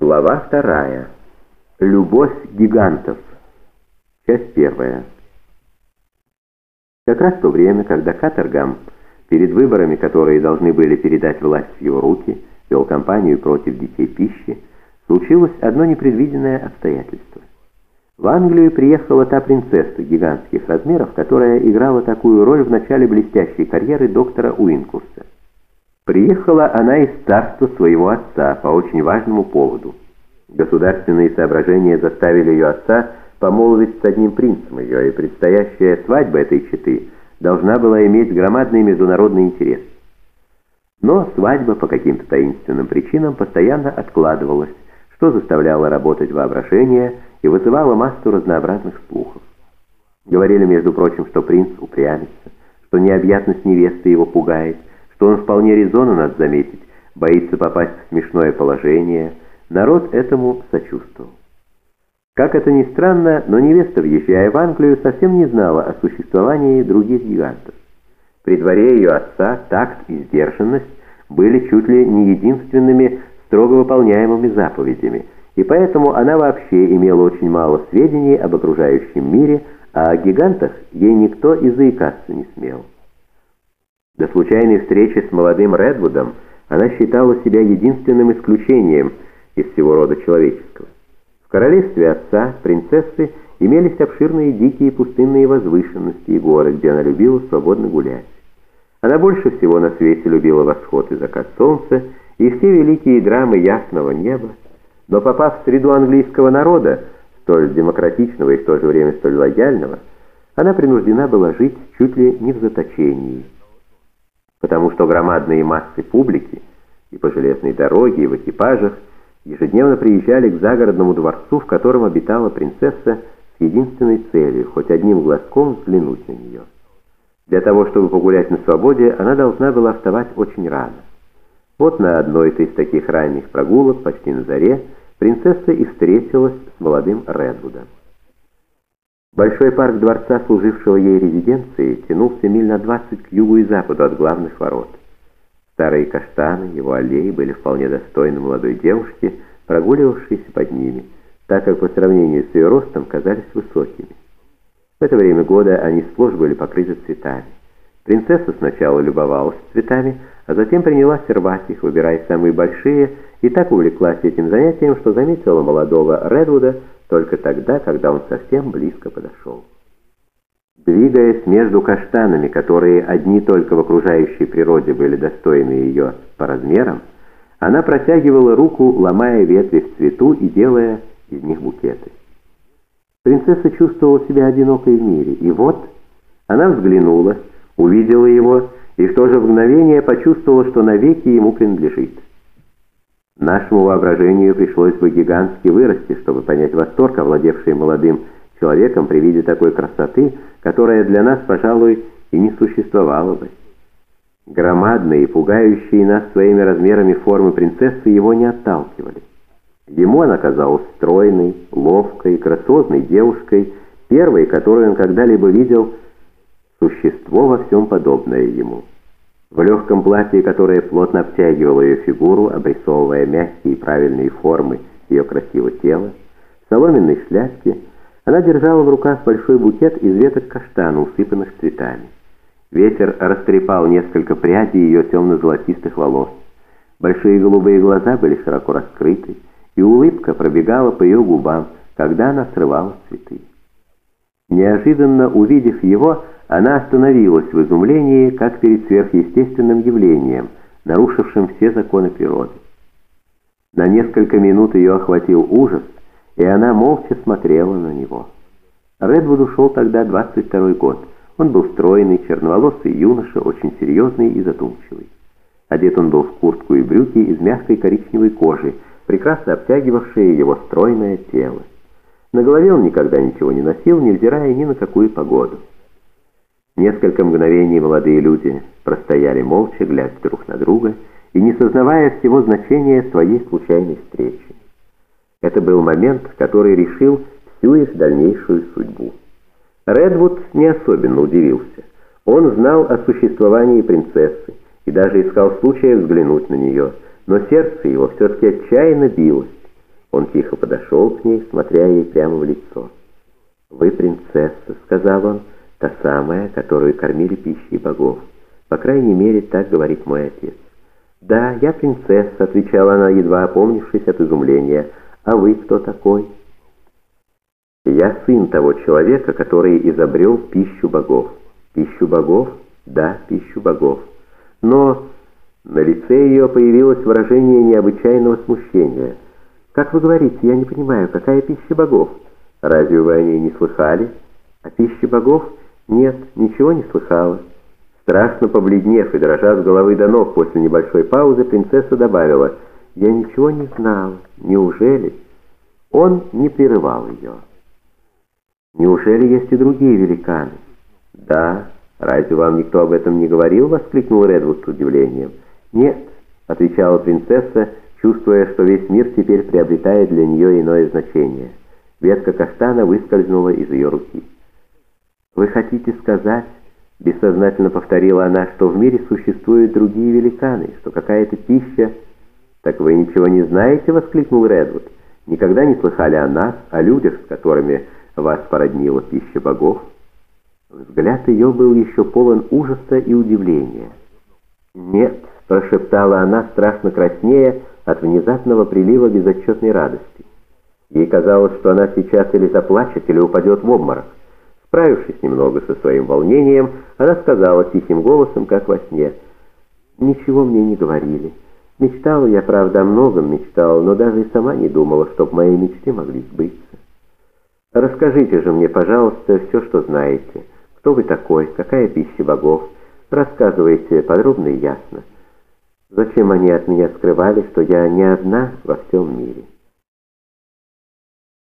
Глава вторая. Любовь гигантов. Часть первая. Как раз в то время, когда Катергам, перед выборами, которые должны были передать власть в его руки, вел кампанию против детей пищи, случилось одно непредвиденное обстоятельство. В Англию приехала та принцесса гигантских размеров, которая играла такую роль в начале блестящей карьеры доктора Уинкурса. Приехала она из царства своего отца по очень важному поводу. Государственные соображения заставили ее отца помолвить с одним принцем ее, и предстоящая свадьба этой четы должна была иметь громадный международный интерес. Но свадьба по каким-то таинственным причинам постоянно откладывалась, что заставляло работать воображение и вызывало массу разнообразных слухов. Говорили, между прочим, что принц упрямится, что необъятность невесты его пугает, что он вполне резонно, надо заметить, боится попасть в смешное положение, народ этому сочувствовал. Как это ни странно, но невеста, въезжая в Англию, совсем не знала о существовании других гигантов. При дворе ее отца такт и сдержанность были чуть ли не единственными строго выполняемыми заповедями, и поэтому она вообще имела очень мало сведений об окружающем мире, а о гигантах ей никто и заикаться не смел. До случайной встречи с молодым Редвудом она считала себя единственным исключением из всего рода человеческого. В королевстве отца, принцессы, имелись обширные дикие пустынные возвышенности и горы, где она любила свободно гулять. Она больше всего на свете любила восход и закат солнца и все великие драмы ясного неба, но попав в среду английского народа, столь демократичного и в то же время столь лояльного, она принуждена была жить чуть ли не в заточении потому что громадные массы публики и по железной дороге, и в экипажах ежедневно приезжали к загородному дворцу, в котором обитала принцесса с единственной целью – хоть одним глазком взглянуть на нее. Для того, чтобы погулять на свободе, она должна была вставать очень рано. Вот на одной из таких ранних прогулок, почти на заре, принцесса и встретилась с молодым Редвудом. Большой парк дворца, служившего ей резиденцией, тянулся миль на 20 к югу и западу от главных ворот. Старые каштаны, его аллеи были вполне достойны молодой девушки, прогуливавшейся под ними, так как по сравнению с ее ростом казались высокими. В это время года они сплошь были покрыты цветами. Принцесса сначала любовалась цветами, а затем принялась рвать их, выбирая самые большие, и так увлеклась этим занятием, что заметила молодого Редвуда, только тогда, когда он совсем близко подошел. Двигаясь между каштанами, которые одни только в окружающей природе были достойны ее по размерам, она протягивала руку, ломая ветви в цвету и делая из них букеты. Принцесса чувствовала себя одинокой в мире, и вот она взглянула, увидела его и в то же мгновение почувствовала, что навеки ему принадлежит. Нашему воображению пришлось бы гигантски вырасти, чтобы понять восторг, овладевший молодым человеком при виде такой красоты, которая для нас, пожалуй, и не существовала бы. Громадные, пугающие нас своими размерами формы принцессы его не отталкивали. Ему она казалась стройной, ловкой, грациозной девушкой, первой, которую он когда-либо видел, существо во всем подобное ему. В легком платье, которое плотно обтягивало ее фигуру, обрисовывая мягкие и правильные формы ее красивого тела, в соломенной шляпке она держала в руках большой букет из веток каштана, усыпанных цветами. Ветер растрепал несколько прядей ее темно-золотистых волос. Большие голубые глаза были широко раскрыты, и улыбка пробегала по ее губам, когда она срывала цветы. Неожиданно увидев его, она остановилась в изумлении, как перед сверхъестественным явлением, нарушившим все законы природы. На несколько минут ее охватил ужас, и она молча смотрела на него. Редвуд ушел тогда 22 год. Он был стройный, черноволосый юноша, очень серьезный и задумчивый. Одет он был в куртку и брюки из мягкой коричневой кожи, прекрасно обтягивавшие его стройное тело. На голове он никогда ничего не носил, невзирая ни на какую погоду. Несколько мгновений молодые люди простояли молча, глядя друг на друга и не сознавая всего значения своей случайной встречи. Это был момент, который решил всю их дальнейшую судьбу. Редвуд не особенно удивился. Он знал о существовании принцессы и даже искал случая взглянуть на нее, но сердце его все-таки отчаянно билось. Он тихо подошел к ней, смотря ей прямо в лицо. «Вы принцесса», — сказал он, — «та самая, которую кормили пищей богов. По крайней мере, так говорит мой отец». «Да, я принцесса», — отвечала она, едва опомнившись от изумления. «А вы кто такой?» «Я сын того человека, который изобрел пищу богов». «Пищу богов?» «Да, пищу богов». Но на лице ее появилось выражение необычайного смущения. «Как вы говорите, я не понимаю, какая пища богов? Разве вы о ней не слыхали? О пище богов? Нет, ничего не слыхала». Страшно побледнев и дрожа с головы до ног после небольшой паузы, принцесса добавила, «Я ничего не знала. Неужели?» Он не прерывал ее. «Неужели есть и другие великаны?» «Да. Разве вам никто об этом не говорил?» — воскликнул Редвуд с удивлением. «Нет», — отвечала принцесса, чувствуя, что весь мир теперь приобретает для нее иное значение. Ветка каштана выскользнула из ее руки. «Вы хотите сказать...» Бессознательно повторила она, что в мире существуют другие великаны, что какая-то пища... «Так вы ничего не знаете?» — воскликнул Редвуд. «Никогда не слыхали о нас, о людях, с которыми вас породнила пища богов?» Взгляд ее был еще полон ужаса и удивления. «Нет», — прошептала она, страшно краснея от внезапного прилива безотчетной радости. Ей казалось, что она сейчас или заплачет, или упадет в обморок. Справившись немного со своим волнением, она сказала тихим голосом, как во сне, «Ничего мне не говорили. Мечтала я, правда, о многом мечтала, но даже и сама не думала, чтоб мои мечты могли сбыться. Расскажите же мне, пожалуйста, все, что знаете. Кто вы такой? Какая пища богов? Рассказывайте подробно и ясно. Зачем они от меня скрывали, что я не одна во всем мире?